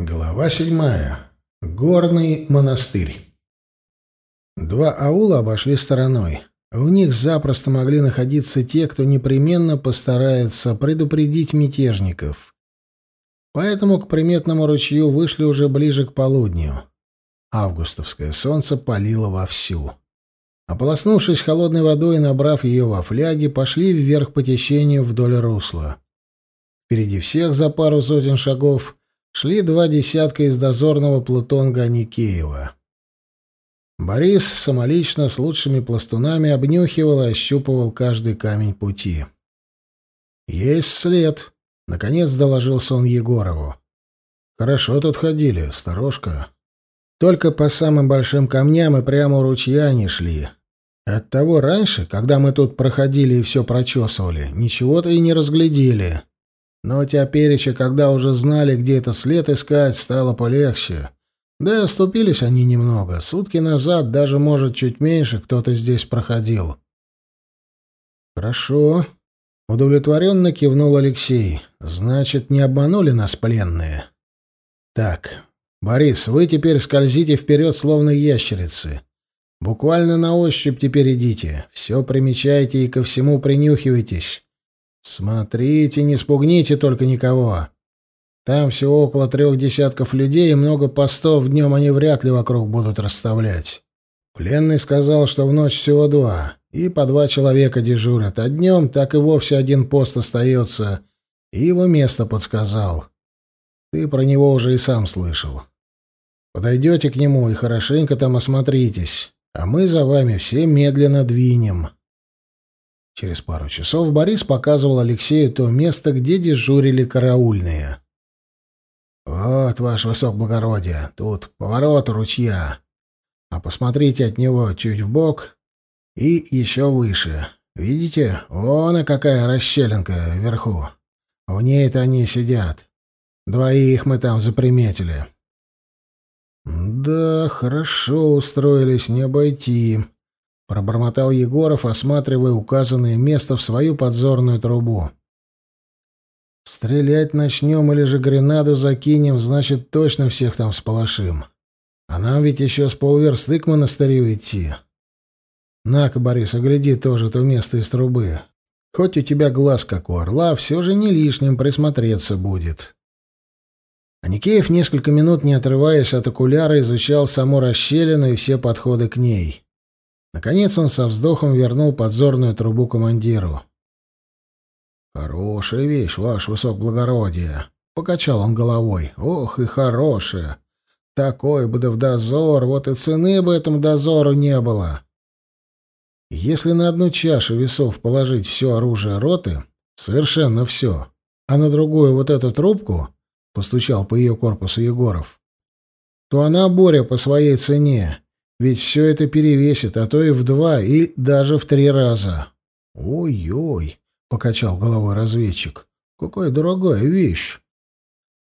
Глава седьмая. Горный монастырь. Два аула обошли стороной. В них запросто могли находиться те, кто непременно постарается предупредить мятежников. Поэтому к приметному ручью вышли уже ближе к полудню. Августовское солнце палило вовсю. Ополоснувшись холодной водой и набрав ее во фляги, пошли вверх по течению вдоль русла. Впереди всех за пару сотен шагов шли два десятка из дозорного плутонга Никеева. Борис самолично с лучшими пластунами обнюхивал и ощупывал каждый камень пути. «Есть след», — наконец доложился он Егорову. «Хорошо тут ходили, сторожка. Только по самым большим камням и прямо у ручья не шли. Оттого раньше, когда мы тут проходили и все прочесывали, ничего-то и не разглядели. Но тепереча, когда уже знали, где это след искать, стало полегче. Да и оступились они немного. Сутки назад, даже, может, чуть меньше, кто-то здесь проходил. «Хорошо», — удовлетворенно кивнул Алексей. «Значит, не обманули нас пленные?» «Так, Борис, вы теперь скользите вперед, словно ящерицы. Буквально на ощупь теперь идите. Все примечайте и ко всему принюхивайтесь. Смотрите, не спугните только никого. Там всего около трех десятков людей, и много постов днем они вряд ли вокруг будут расставлять. Пленный сказал, что в ночь всего два, и по два человека дежурят, а днем так и вовсе один пост остается, и его место подсказал. Ты про него уже и сам слышал. Подойдете к нему и хорошенько там осмотритесь, а мы за вами все медленно двинем. Через пару часов Борис показывал Алексею то место, где дежурили караульные. «Вот, ваше высокоблагородие, тут поворот ручья. А посмотрите от него чуть вбок и еще выше. Видите, вон и какая расщелинка вверху. В ней-то они сидят. Двоих мы там заприметили». «Да, хорошо устроились, не обойти», Пробормотал Егоров, осматривая указанное место в свою подзорную трубу. «Стрелять начнем или же гренаду закинем, значит, точно всех там всполошим. А нам ведь еще с полверсты к монастырю идти. На-ка, Борис, огляди тоже то место из трубы. Хоть у тебя глаз как у орла, все же не лишним присмотреться будет». Аникеев несколько минут, не отрываясь от окуляра, изучал саму расщелину и все подходы к ней. Наконец он со вздохом вернул подзорную трубу командиру. «Хорошая вещь, ваше высокоблагородие!» — покачал он головой. «Ох и хорошая! Такой бы да в дозор, вот и цены бы этому дозору не было!» Если на одну чашу весов положить все оружие роты, совершенно все, а на другую вот эту трубку, — постучал по ее корпусу Егоров, — то она, Боря, по своей цене ведь все это перевесит, а то и в два, и даже в три раза. Ой-ой, покачал головой разведчик. Какая дорогая вещь.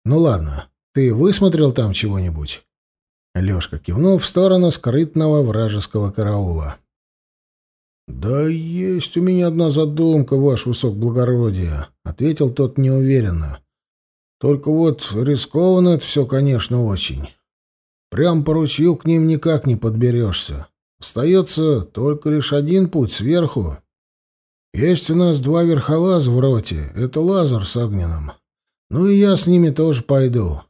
Ну ладно, ты высмотрел там чего-нибудь? Лёшка кивнул в сторону скрытного вражеского караула. «Да есть у меня одна задумка, ваш высокоблагородие», — ответил тот неуверенно. «Только вот рискованно это все, конечно, очень. Прям по ручью к ним никак не подберешься. Остается только лишь один путь сверху. Есть у нас два верхолаза в роте. Это Лазар с Огненным. Ну и я с ними тоже пойду.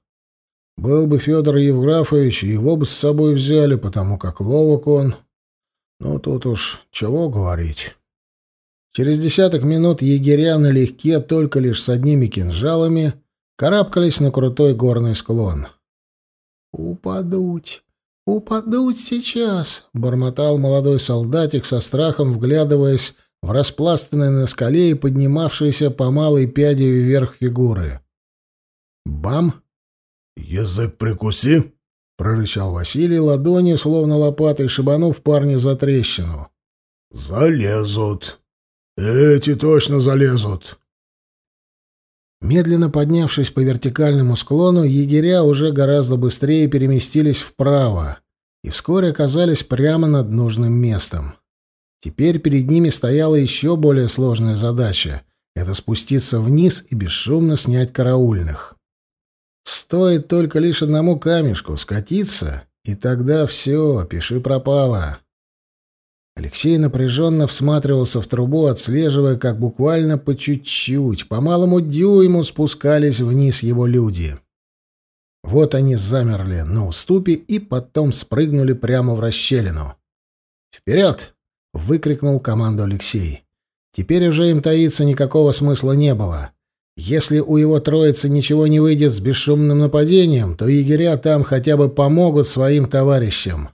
Был бы Федор Евграфович, его бы с собой взяли, потому как ловок он. Ну, тут уж чего говорить. Через десяток минут егеря налегке, только лишь с одними кинжалами, карабкались на крутой горный склон. «Упадуть! Упадуть сейчас!» — бормотал молодой солдатик со страхом, вглядываясь в распластанные на скале и поднимавшиеся по малой пяди вверх фигуры. «Бам!» «Язык прикуси!» — прорычал Василий ладонью, словно лопатой, шибанув парня за трещину. «Залезут! Эти точно залезут!» Медленно поднявшись по вертикальному склону, егеря уже гораздо быстрее переместились вправо и вскоре оказались прямо над нужным местом. Теперь перед ними стояла еще более сложная задача — это спуститься вниз и бесшумно снять караульных. Стоит только лишь одному камешку скатиться, и тогда все, пиши пропало. Алексей напряженно всматривался в трубу, отслеживая, как буквально по чуть-чуть, по малому дюйму спускались вниз его люди. Вот они замерли на уступе и потом спрыгнули прямо в расщелину. «Вперед!» — выкрикнул команду Алексей. Теперь уже им таиться никакого смысла не было. Если у его троицы ничего не выйдет с бесшумным нападением, то егеря там хотя бы помогут своим товарищам.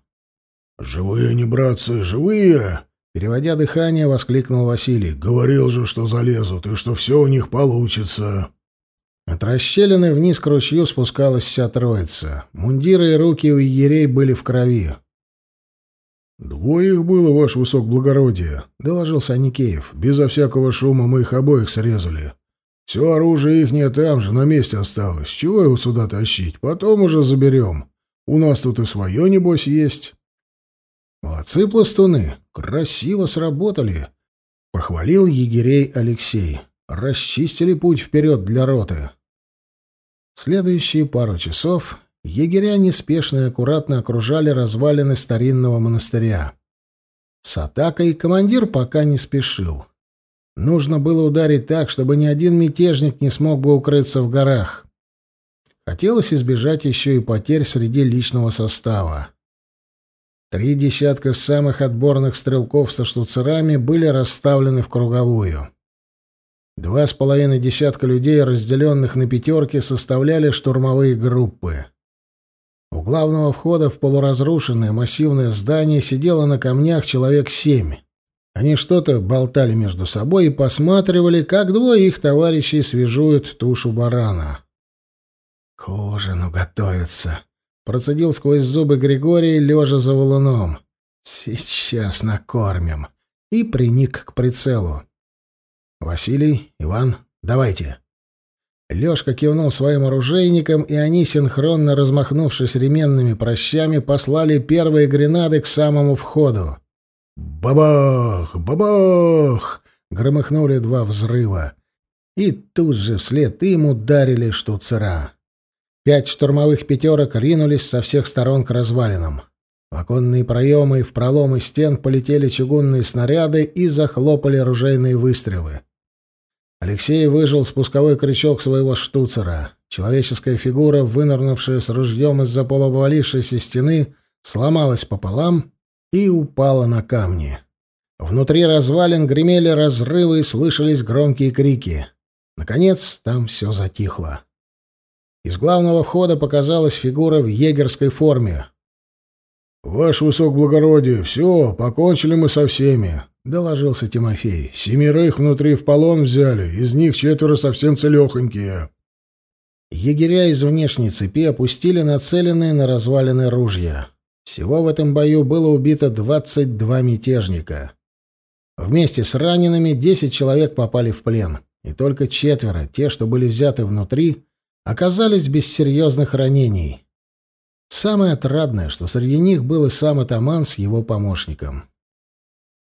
«Живые они, братцы, живые!» Переводя дыхание, воскликнул Василий. «Говорил же, что залезут, и что все у них получится!» От расщелины вниз к ручью спускалась вся троица. Мундиры и руки у егерей были в крови. «Двое их было, ваше высокоблагородие», — доложился Аникеев. «Безо всякого шума мы их обоих срезали. Все оружие ихнее там же, на месте осталось. Чего его сюда тащить? Потом уже заберем. У нас тут и свое, небось, есть». «Молодцы, пластуны! Красиво сработали!» — похвалил егерей Алексей. «Расчистили путь вперед для роты». Следующие пару часов егеря неспешно и аккуратно окружали развалины старинного монастыря. С атакой командир пока не спешил. Нужно было ударить так, чтобы ни один мятежник не смог бы укрыться в горах. Хотелось избежать еще и потерь среди личного состава. Три десятка самых отборных стрелков со штуцерами были расставлены в круговую. Два с половиной десятка людей, разделенных на пятерки, составляли штурмовые группы. У главного входа в полуразрушенное массивное здание сидело на камнях человек семь. Они что-то болтали между собой и посматривали, как двое их товарищей свежуют тушу барана. «К ужину готовится», — процедил сквозь зубы Григорий, лежа за валуном. «Сейчас накормим». И приник к прицелу. «Василий, Иван, давайте». Лёшка кивнул своим оружейникам, и они, синхронно размахнувшись ременными прощами, послали первые гренады к самому входу. «Бабах! Бабах!» — громыхнули два взрыва. И тут же вслед им ударили штуцера. Пять штурмовых пятерок ринулись со всех сторон к развалинам. В оконные проемы и в проломы стен полетели чугунные снаряды и захлопали оружейные выстрелы. Алексей выжил спусковой крючок своего штуцера. Человеческая фигура, вынырнувшая с ружьем из-за полуобвалившейся стены, сломалась пополам и упала на камни. Внутри развалин гремели разрывы и слышались громкие крики. Наконец, там все затихло. Из главного входа показалась фигура в егерской форме. «Ваше высокоблагородие, все, покончили мы со всеми. — доложился Тимофей. «Семерых внутри в полон взяли, из них четверо совсем целехонькие». Егеря из внешней цепи опустили нацеленные на развалины ружья. Всего в этом бою было убито 22 мятежника. Вместе с ранеными 10 человек попали в плен, и только четверо, те, что были взяты внутри, оказались без серьезных ранений. Самое отрадное, что среди них был и сам атаман с его помощником.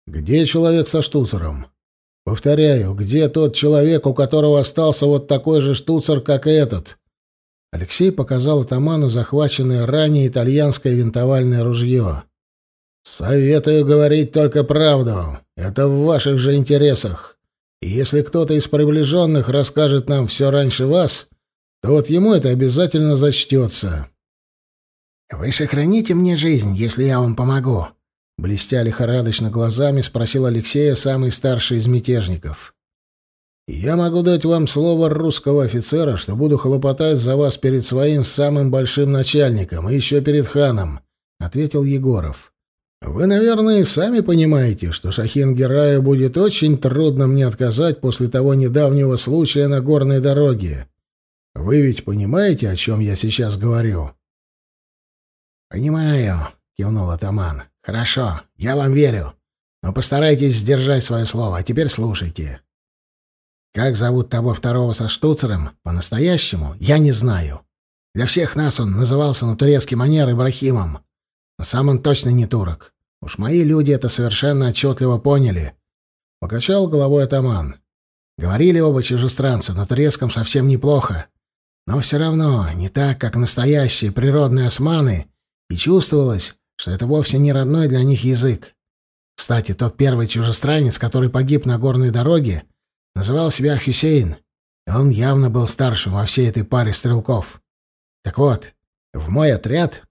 Где человек со штуцером? Повторяю, где тот человек, у которого остался вот такой же штуцер, как и этот? Алексей показал атаману захваченное ранее итальянское винтовальное ружье. «Советую говорить только правду. Это в ваших же интересах. И если кто-то из приближенных расскажет нам все раньше вас, то вот ему это обязательно зачтется». «Вы сохраните мне жизнь, если я вам помогу», Блестя лихорадочно глазами, спросил Алексея самый старший из мятежников. «Я могу дать вам слово русского офицера, что буду хлопотать за вас перед своим самым большим начальником и еще перед ханом», — ответил Егоров. «Вы, наверное, сами понимаете, что Шахин Гераю будет очень трудно мне отказать после того недавнего случая на горной дороге. Вы ведь понимаете, о чем я сейчас говорю?» «Понимаю», — кивнул атаман. «Хорошо, я вам верю. Но постарайтесь сдержать свое слово. А теперь слушайте. Как зовут того второго со штуцером, по-настоящему, я не знаю. Для всех нас он назывался на турецкий манер Ибрахимом. Но сам он точно не турок. Уж мои люди это совершенно отчетливо поняли. Покачал головой атаман. Говорили оба чужестранца, на турецком совсем неплохо. Но все равно не так, как настоящие природные османы, и чувствовалось, что это вовсе не родной для них язык. Кстати, тот первый чужестранец, который погиб на горной дороге, называл себя Хюсейн, и он явно был старшим во всей этой паре стрелков. Так вот, в мой отряд,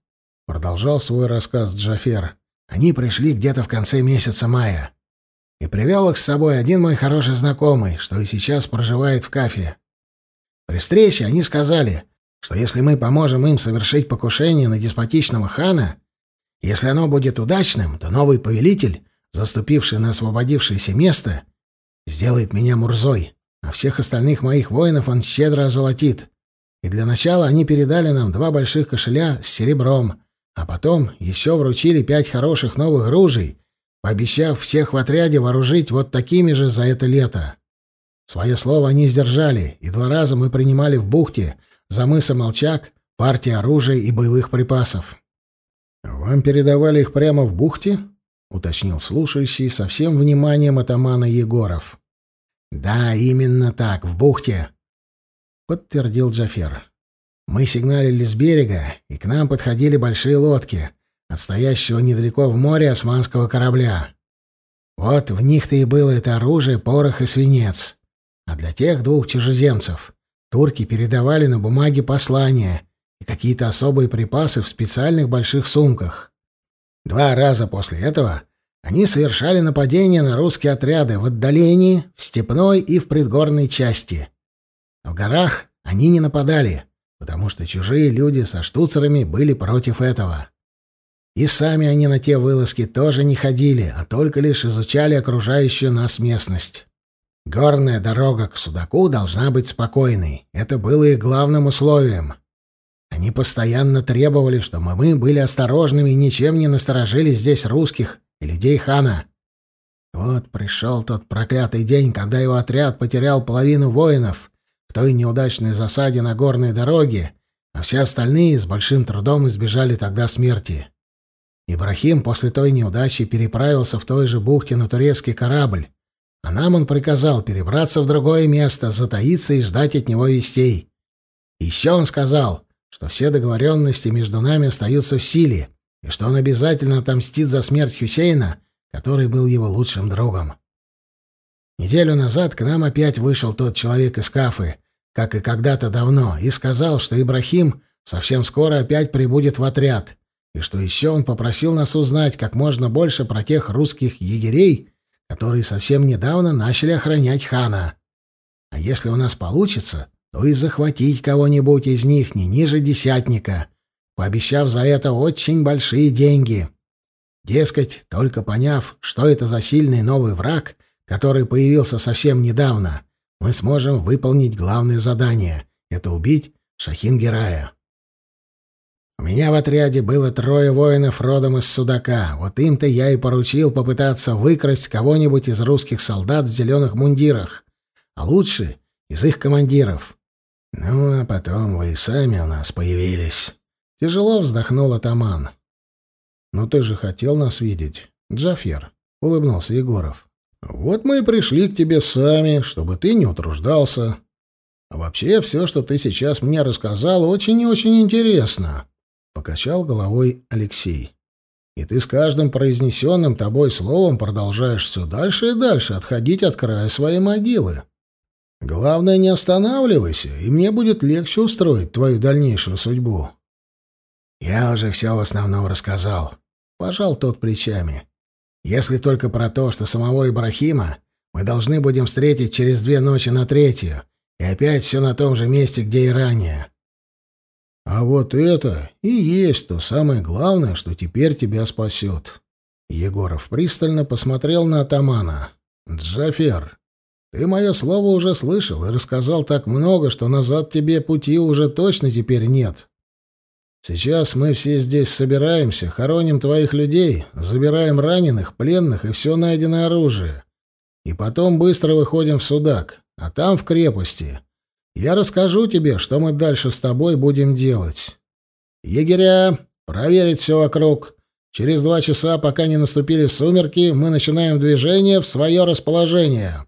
продолжал свой рассказ Джафер, они пришли где-то в конце месяца мая. И привел их с собой один мой хороший знакомый, что и сейчас проживает в Кафе. При встрече они сказали, что если мы поможем им совершить покушение на деспотичного хана, если оно будет удачным, то новый повелитель заступивший на освободившееся место, сделает меня Мурзой, а всех остальных моих воинов он щедро озолотит. И для начала они передали нам два больших кошеля с серебром, а потом еще вручили пять хороших новых ружей, пообещав всех в отряде вооружить вот такими же за это лето. Свое слово они сдержали, и два раза мы принимали в бухте за мыса Молчак партии оружия и боевых припасов. «Вам передавали их прямо в бухте?» — уточнил слушающий со всем вниманием атамана Егоров. «Да, именно так, в бухте», — подтвердил Джафер. «Мы сигналили с берега, и к нам подходили большие лодки, отстоящего недалеко в море османского корабля. Вот в них-то и было это оружие, порох и свинец. А для тех двух чужеземцев турки передавали на бумаге послания и какие-то особые припасы в специальных больших сумках. Два раза после этого они совершали нападения на русские отряды в отдалении, в степной и в предгорной части. В горах они не нападали, потому что чужие люди со штуцерами были против этого. И сами они на те вылазки тоже не ходили, а только лишь изучали окружающую нас местность. Горная дорога к Судаку должна быть спокойной. Это было их главным условием. Они постоянно требовали, чтобы мы были осторожными и ничем не насторожили здесь русских и людей хана. Вот пришел тот проклятый день, когда его отряд потерял половину воинов в той неудачной засаде на горной дороге, а все остальные с большим трудом избежали тогда смерти. Ибрахим после той неудачи переправился в той же бухте на турецкий корабль, а нам он приказал перебраться в другое место, затаиться и ждать от него вестей. Еще он сказал, что все договоренности между нами остаются в силе, и что он обязательно отомстит за смерть Хусейна, который был его лучшим другом. Неделю назад к нам опять вышел тот человек из Кафы, как и когда-то давно, и сказал, что Ибрахим совсем скоро опять прибудет в отряд, и что еще он попросил нас узнать как можно больше про тех русских егерей, которые совсем недавно начали охранять хана. А если у нас получится, то и захватить кого-нибудь из них не ниже десятника, пообещав за это очень большие деньги. Дескать, только поняв, что это за сильный новый враг, который появился совсем недавно, мы сможем выполнить главное задание — это убить Шахин-Герая. У меня в отряде было трое воинов родом из Судака. Вот им-то я и поручил попытаться выкрасть кого-нибудь из русских солдат в зеленых мундирах, а лучше — из их командиров. Ну, а потом вы и сами у нас появились. Тяжело вздохнул атаман. «Ну ты же хотел нас видеть, Джафер», — улыбнулся Егоров. «Вот мы и пришли к тебе сами, чтобы ты не утруждался. А вообще, все, что ты сейчас мне рассказал, очень и очень интересно», — покачал головой Алексей. «И ты с каждым произнесенным тобой словом продолжаешь все дальше и дальше отходить от края своей могилы». Главное, не останавливайся, и мне будет легче устроить твою дальнейшую судьбу. Я уже все в основном рассказал. Пожал тот плечами. Если только про то, что самого Ибрахима мы должны будем встретить через две ночи на третью, и опять все на том же месте, где и ранее. А вот это и есть то самое главное, что теперь тебя спасет. Егоров пристально посмотрел на атамана. Джафер, ты мое слово уже слышал и рассказал так много, что назад тебе пути уже точно теперь нет. Сейчас мы все здесь собираемся, хороним твоих людей, забираем раненых, пленных и все найденное оружие. И потом быстро выходим в Судак, а там в крепости. Я расскажу тебе, что мы дальше с тобой будем делать. Егеря, проверить все вокруг. Через два часа, пока не наступили сумерки, мы начинаем движение в свое расположение.